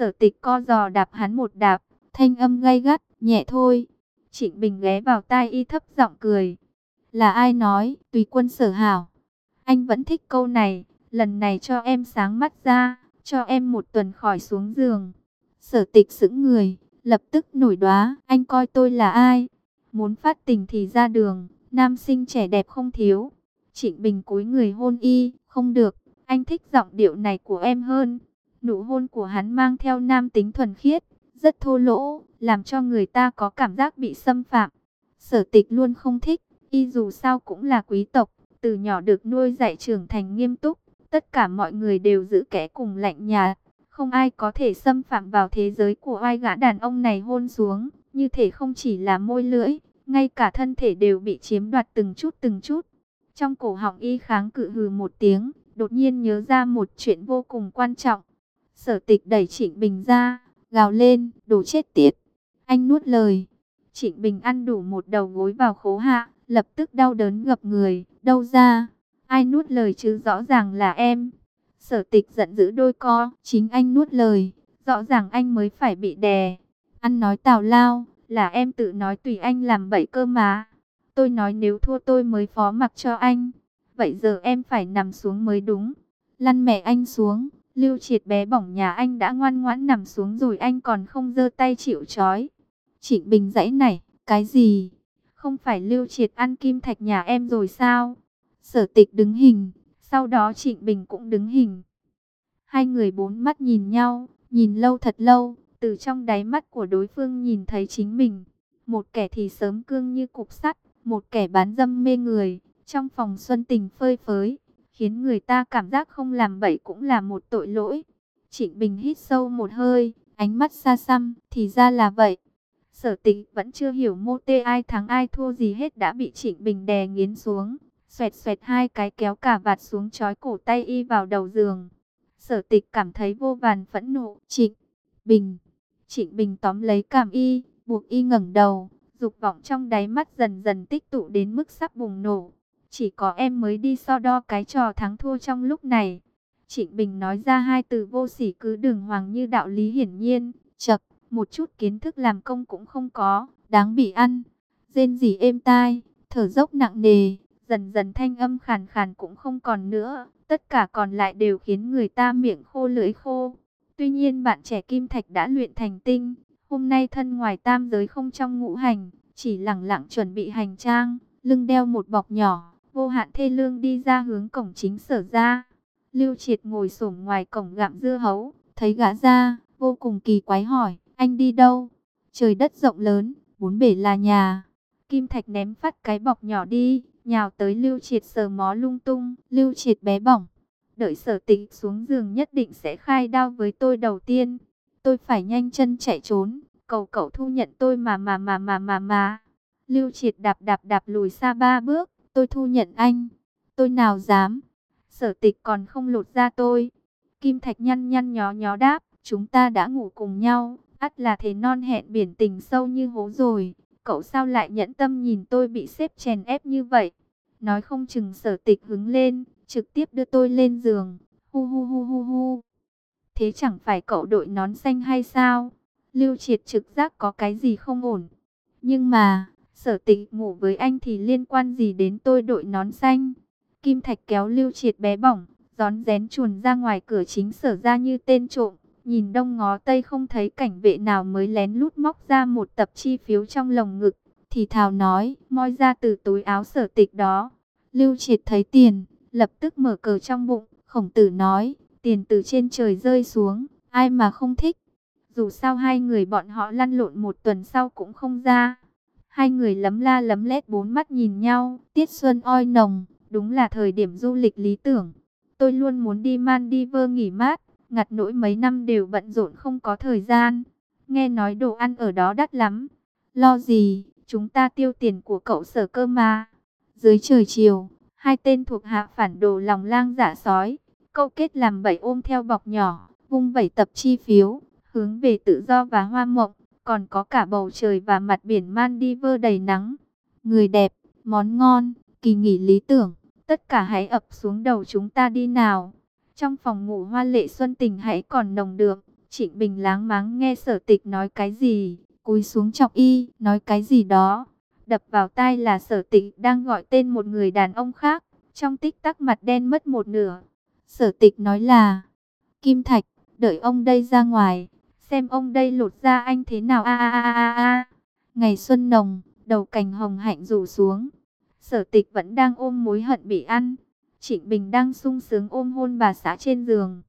Sở tịch co giò đạp hắn một đạp, thanh âm gay gắt, nhẹ thôi. Trịnh Bình ghé vào tai y thấp giọng cười. Là ai nói, tùy quân sở hảo. Anh vẫn thích câu này, lần này cho em sáng mắt ra, cho em một tuần khỏi xuống giường. Sở tịch sững người, lập tức nổi đoá, anh coi tôi là ai? Muốn phát tình thì ra đường, nam sinh trẻ đẹp không thiếu. Trịnh Bình cúi người hôn y, không được, anh thích giọng điệu này của em hơn. Nụ hôn của hắn mang theo nam tính thuần khiết, rất thô lỗ, làm cho người ta có cảm giác bị xâm phạm. Sở tịch luôn không thích, y dù sao cũng là quý tộc, từ nhỏ được nuôi dạy trưởng thành nghiêm túc, tất cả mọi người đều giữ kẻ cùng lạnh nhạt, không ai có thể xâm phạm vào thế giới của ai gã đàn ông này hôn xuống, như thể không chỉ là môi lưỡi, ngay cả thân thể đều bị chiếm đoạt từng chút từng chút. Trong cổ họng y kháng cự hừ một tiếng, đột nhiên nhớ ra một chuyện vô cùng quan trọng. Sở tịch đẩy Trịnh Bình ra, gào lên, đồ chết tiệt. Anh nuốt lời. Trịnh Bình ăn đủ một đầu gối vào khố hạ, lập tức đau đớn gập người, đâu ra. Ai nuốt lời chứ rõ ràng là em. Sở tịch giận dữ đôi co, chính anh nuốt lời, rõ ràng anh mới phải bị đè. Ăn nói tào lao, là em tự nói tùy anh làm bậy cơ mà. Tôi nói nếu thua tôi mới phó mặc cho anh. Vậy giờ em phải nằm xuống mới đúng. Lăn mẹ anh xuống. Lưu triệt bé bỏng nhà anh đã ngoan ngoãn nằm xuống rồi anh còn không giơ tay chịu chói. Trịnh Bình dãy này, cái gì? Không phải lưu triệt ăn kim thạch nhà em rồi sao? Sở tịch đứng hình, sau đó Trịnh Bình cũng đứng hình. Hai người bốn mắt nhìn nhau, nhìn lâu thật lâu, từ trong đáy mắt của đối phương nhìn thấy chính mình. Một kẻ thì sớm cương như cục sắt, một kẻ bán dâm mê người, trong phòng xuân tình phơi phới, khiến người ta cảm giác không làm bậy cũng là một tội lỗi. Trịnh Bình hít sâu một hơi, ánh mắt xa xăm, thì ra là vậy. Sở tịch vẫn chưa hiểu mô tê ai thắng ai thua gì hết đã bị Trịnh Bình đè nghiến xuống. Xoẹt xoẹt hai cái kéo cả vạt xuống chói cổ tay y vào đầu giường. Sở tịch cảm thấy vô vàn phẫn nộ. Trịnh Bình. Trịnh Bình tóm lấy cảm y, buộc y ngẩng đầu. Dục vọng trong đáy mắt dần dần tích tụ đến mức sắp bùng nổ. Chỉ có em mới đi so đo cái trò thắng thua trong lúc này. Trịnh Bình nói ra hai từ vô sỉ cứ đường hoàng như đạo lý hiển nhiên. Chập, một chút kiến thức làm công cũng không có, đáng bị ăn. Rên gì êm tai, thở dốc nặng nề, dần dần thanh âm khàn khàn cũng không còn nữa. Tất cả còn lại đều khiến người ta miệng khô lưỡi khô. Tuy nhiên bạn trẻ Kim Thạch đã luyện thành tinh. Hôm nay thân ngoài tam giới không trong ngũ hành, chỉ lẳng lặng chuẩn bị hành trang, lưng đeo một bọc nhỏ, vô hạn thê lương đi ra hướng cổng chính sở ra. Lưu Triệt ngồi xổm ngoài cổng gặm dưa hấu, thấy gã ra, vô cùng kỳ quái hỏi, anh đi đâu? Trời đất rộng lớn, bốn bể là nhà. Kim Thạch ném phát cái bọc nhỏ đi, nhào tới Lưu Triệt sờ mó lung tung, Lưu Triệt bé bỏng. Đợi sở tịch xuống giường nhất định sẽ khai đao với tôi đầu tiên. Tôi phải nhanh chân chạy trốn, cầu cậu thu nhận tôi mà mà mà mà mà mà. Lưu Triệt đạp đạp đạp lùi xa ba bước, tôi thu nhận anh. Tôi nào dám. Sở tịch còn không lột ra tôi. Kim Thạch nhăn nhăn nhó nhó đáp, chúng ta đã ngủ cùng nhau, ắt là thế non hẹn biển tình sâu như hố rồi. Cậu sao lại nhẫn tâm nhìn tôi bị xếp chèn ép như vậy? Nói không chừng sở tịch hứng lên, trực tiếp đưa tôi lên giường. Hu hu hu hu hu. Thế chẳng phải cậu đội nón xanh hay sao? Lưu triệt trực giác có cái gì không ổn. Nhưng mà, sở tịch ngủ với anh thì liên quan gì đến tôi đội nón xanh? Kim Thạch kéo Lưu triệt bé bỏng, gión rén chuồn ra ngoài cửa chính sở ra như tên trộm. Nhìn đông ngó tây không thấy cảnh vệ nào mới lén lút móc ra một tập chi phiếu trong lồng ngực. Thì thào nói, moi ra từ túi áo sở tịch đó. Lưu triệt thấy tiền, lập tức mở cờ trong bụng. Khổng tử nói, tiền từ trên trời rơi xuống, ai mà không thích. Dù sao hai người bọn họ lăn lộn một tuần sau cũng không ra. Hai người lấm la lấm lét bốn mắt nhìn nhau, tiết xuân oi nồng, đúng là thời điểm du lịch lý tưởng. Tôi luôn muốn đi Maldives nghỉ mát, ngặt nỗi mấy năm đều bận rộn không có thời gian. Nghe nói đồ ăn ở đó đắt lắm. Lo gì, chúng ta tiêu tiền của cậu sở cơ mà. Dưới trời chiều, hai tên thuộc hạ phản đồ lòng lang giả sói, câu kết làm bảy ôm theo bọc nhỏ, vung vẩy tập chi phiếu, hướng về tự do và hoa mộng, còn có cả bầu trời và mặt biển Maldives đầy nắng. Người đẹp, món ngon, kỳ nghỉ lý tưởng, tất cả hãy ập xuống đầu chúng ta đi nào. Trong phòng ngủ hoa lệ xuân tình hãy còn nồng được, Trịnh Bình láng máng nghe sở tịch nói cái gì, cúi xuống trọng y, nói cái gì đó. Đập vào tai là sở tịch đang gọi tên một người đàn ông khác, trong tích tắc mặt đen mất một nửa. Sở tịch nói là, Kim Thạch, đợi ông đây ra ngoài, xem ông đây lột ra anh thế nào a a a a a. Ngày xuân nồng, đầu cành hồng hạnh rủ xuống. Sở tịch vẫn đang ôm mối hận bị ăn. Trịnh Bình đang sung sướng ôm hôn bà xã trên giường.